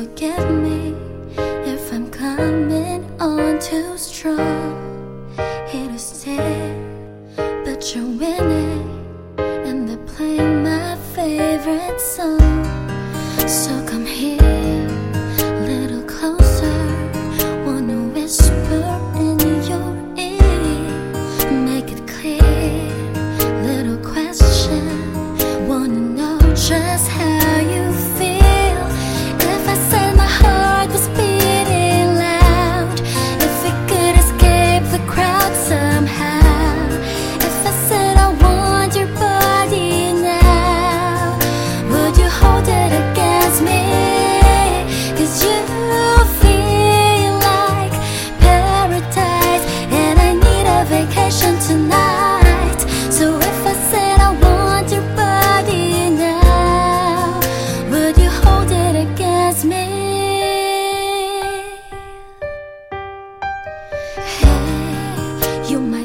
forgive me if I'm coming on too strong. Here to stay, but you're in. You're my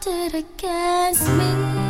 tilted against me.